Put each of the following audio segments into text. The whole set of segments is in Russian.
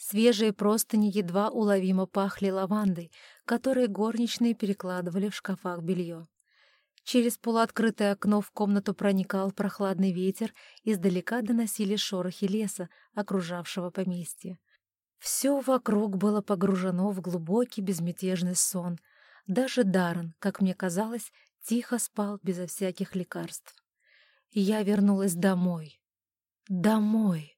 Свежие простыни едва уловимо пахли лавандой, которые горничные перекладывали в шкафах белье. Через полуоткрытое окно в комнату проникал прохладный ветер, издалека доносили шорохи леса, окружавшего поместье. Все вокруг было погружено в глубокий безмятежный сон. Даже Даррен, как мне казалось, тихо спал безо всяких лекарств. я вернулась домой. Домой.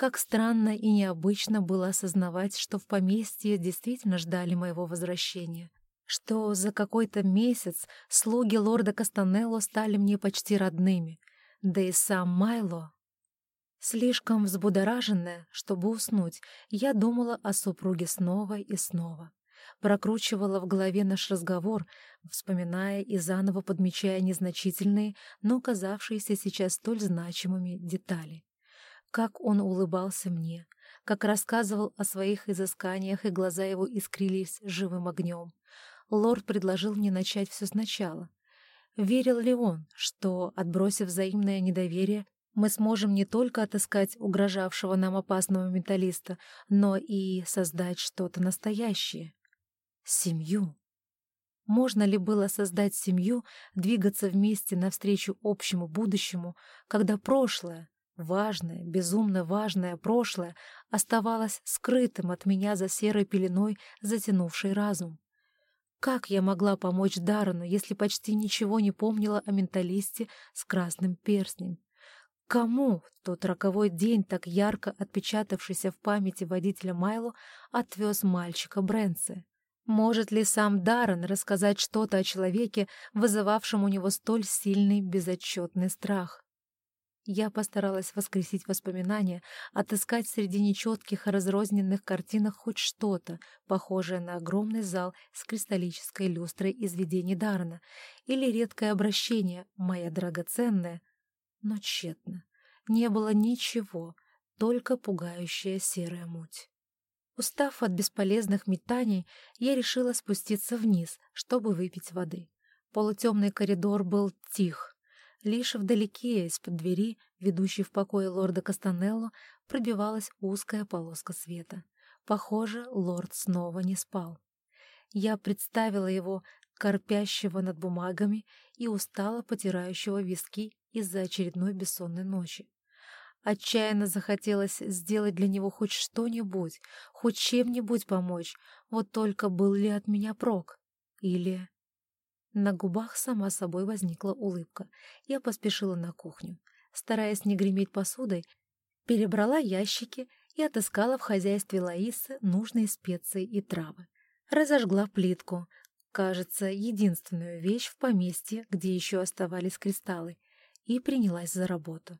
Как странно и необычно было осознавать, что в поместье действительно ждали моего возвращения, что за какой-то месяц слуги лорда Кастанелло стали мне почти родными, да и сам Майло. Слишком взбудораженная, чтобы уснуть, я думала о супруге снова и снова. Прокручивала в голове наш разговор, вспоминая и заново подмечая незначительные, но казавшиеся сейчас столь значимыми детали. Как он улыбался мне, как рассказывал о своих изысканиях, и глаза его искрились живым огнем. Лорд предложил мне начать все сначала. Верил ли он, что, отбросив взаимное недоверие, мы сможем не только отыскать угрожавшего нам опасного металлиста, но и создать что-то настоящее? Семью. Можно ли было создать семью, двигаться вместе навстречу общему будущему, когда прошлое, Важное, безумно важное прошлое оставалось скрытым от меня за серой пеленой, затянувшей разум. Как я могла помочь Даррену, если почти ничего не помнила о менталисте с красным перстнем? Кому тот роковой день, так ярко отпечатавшийся в памяти водителя Майло, отвез мальчика Брэнсе? Может ли сам Даррен рассказать что-то о человеке, вызывавшем у него столь сильный безотчетный страх? Я постаралась воскресить воспоминания, отыскать среди нечетких и разрозненных картинок хоть что-то, похожее на огромный зал с кристаллической люстрой из видений Дарна или редкое обращение «моя драгоценная», но тщетно. Не было ничего, только пугающая серая муть. Устав от бесполезных метаний, я решила спуститься вниз, чтобы выпить воды. Полутемный коридор был тих, Лишь вдалеке, из-под двери, ведущей в покое лорда Кастанелло, пробивалась узкая полоска света. Похоже, лорд снова не спал. Я представила его, корпящего над бумагами и устало потирающего виски из-за очередной бессонной ночи. Отчаянно захотелось сделать для него хоть что-нибудь, хоть чем-нибудь помочь, вот только был ли от меня прок? Или... На губах сама собой возникла улыбка. Я поспешила на кухню. Стараясь не греметь посудой, перебрала ящики и отыскала в хозяйстве Лаисы нужные специи и травы. Разожгла плитку. Кажется, единственную вещь в поместье, где еще оставались кристаллы, и принялась за работу.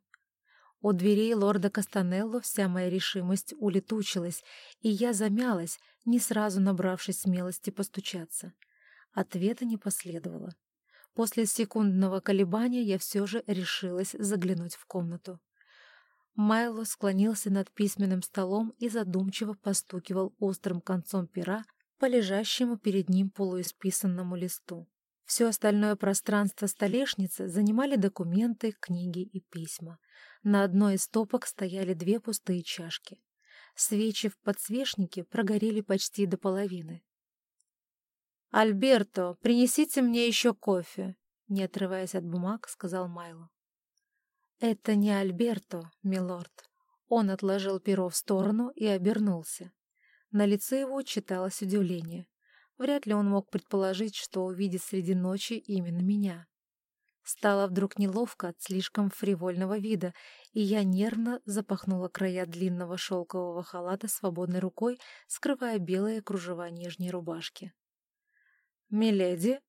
У дверей лорда Кастанелло вся моя решимость улетучилась, и я замялась, не сразу набравшись смелости постучаться. Ответа не последовало. После секундного колебания я все же решилась заглянуть в комнату. Майло склонился над письменным столом и задумчиво постукивал острым концом пера по лежащему перед ним полуисписанному листу. Все остальное пространство столешницы занимали документы, книги и письма. На одной из стопок стояли две пустые чашки. Свечи в подсвечнике прогорели почти до половины. «Альберто, принесите мне еще кофе», — не отрываясь от бумаг, сказал Майло. «Это не Альберто, милорд». Он отложил перо в сторону и обернулся. На лице его читалось удивление. Вряд ли он мог предположить, что увидит среди ночи именно меня. Стало вдруг неловко от слишком фривольного вида, и я нервно запахнула края длинного шелкового халата свободной рукой, скрывая белые кружева нижней рубашки. «Миледи,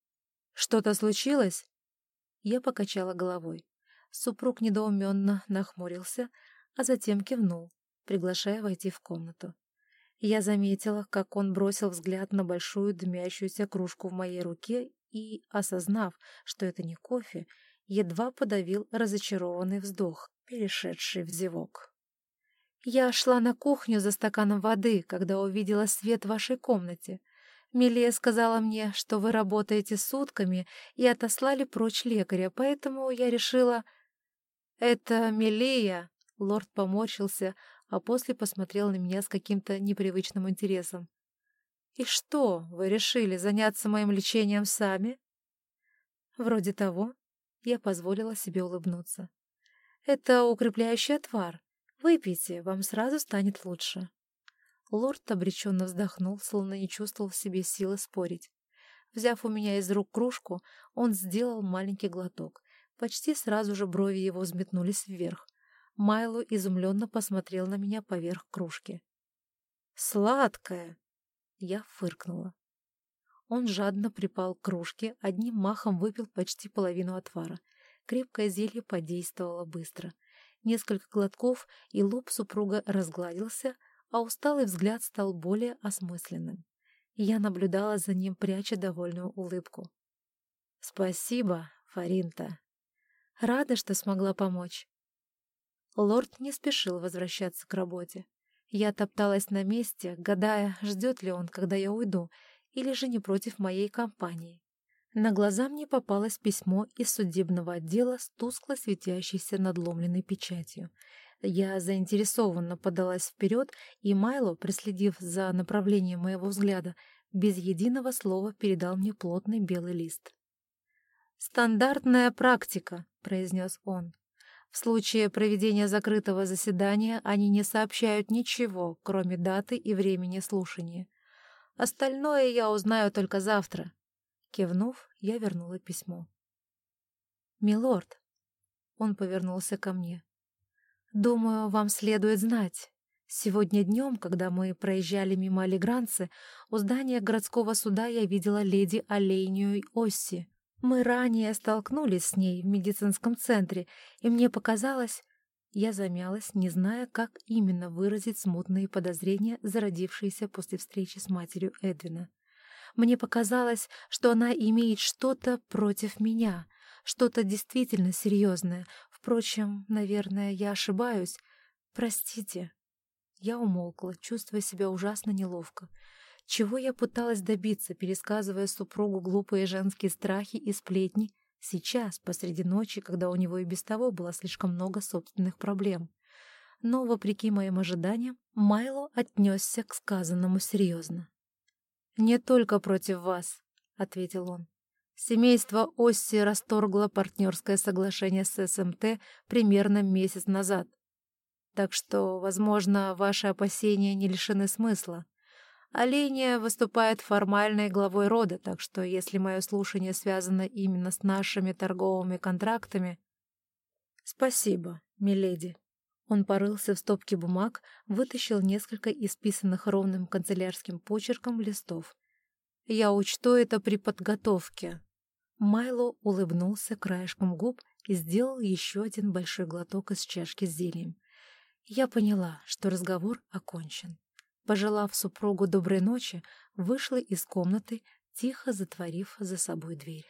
что-то случилось?» Я покачала головой. Супруг недоуменно нахмурился, а затем кивнул, приглашая войти в комнату. Я заметила, как он бросил взгляд на большую дымящуюся кружку в моей руке и, осознав, что это не кофе, едва подавил разочарованный вздох, перешедший в зевок. «Я шла на кухню за стаканом воды, когда увидела свет в вашей комнате. Милия сказала мне, что вы работаете сутками и отослали прочь лекаря, поэтому я решила... Это Милия, Лорд поморщился, а после посмотрел на меня с каким-то непривычным интересом. «И что, вы решили заняться моим лечением сами?» «Вроде того». Я позволила себе улыбнуться. «Это укрепляющий отвар. Выпейте, вам сразу станет лучше». Лорд обреченно вздохнул, словно не чувствовал в себе силы спорить. Взяв у меня из рук кружку, он сделал маленький глоток. Почти сразу же брови его взметнулись вверх. Майло изумленно посмотрел на меня поверх кружки. «Сладкая!» Я фыркнула. Он жадно припал к кружке, одним махом выпил почти половину отвара. Крепкое зелье подействовало быстро. Несколько глотков, и лоб супруга разгладился, а усталый взгляд стал более осмысленным. Я наблюдала за ним, пряча довольную улыбку. «Спасибо, Фаринта. Рада, что смогла помочь». Лорд не спешил возвращаться к работе. Я топталась на месте, гадая, ждет ли он, когда я уйду, или же не против моей компании. На глаза мне попалось письмо из судебного отдела с тускло светящейся надломленной печатью. Я заинтересованно подалась вперед, и Майло, преследив за направлением моего взгляда, без единого слова передал мне плотный белый лист. «Стандартная практика», — произнес он. В случае проведения закрытого заседания они не сообщают ничего, кроме даты и времени слушания. Остальное я узнаю только завтра. Кивнув, я вернула письмо. «Милорд», — он повернулся ко мне, — «думаю, вам следует знать. Сегодня днем, когда мы проезжали мимо Алигранцы, у здания городского суда я видела леди Олейнию Осси. Мы ранее столкнулись с ней в медицинском центре, и мне показалось... Я замялась, не зная, как именно выразить смутные подозрения, зародившиеся после встречи с матерью Эдвина. Мне показалось, что она имеет что-то против меня, что-то действительно серьезное. Впрочем, наверное, я ошибаюсь. Простите. Я умолкла, чувствуя себя ужасно неловко. Чего я пыталась добиться, пересказывая супругу глупые женские страхи и сплетни, сейчас, посреди ночи, когда у него и без того было слишком много собственных проблем. Но, вопреки моим ожиданиям, Майло отнесся к сказанному серьезно. «Не только против вас», — ответил он. Семейство Осси расторгло партнерское соглашение с СМТ примерно месяц назад. Так что, возможно, ваши опасения не лишены смысла. Оленя выступает формальной главой рода, так что если мое слушание связано именно с нашими торговыми контрактами... Спасибо, миледи. Он порылся в стопке бумаг, вытащил несколько исписанных ровным канцелярским почерком листов. Я учту это при подготовке. Майло улыбнулся краешком губ и сделал еще один большой глоток из чашки с зельем. Я поняла, что разговор окончен. Пожелав супругу доброй ночи, вышла из комнаты, тихо затворив за собой дверь.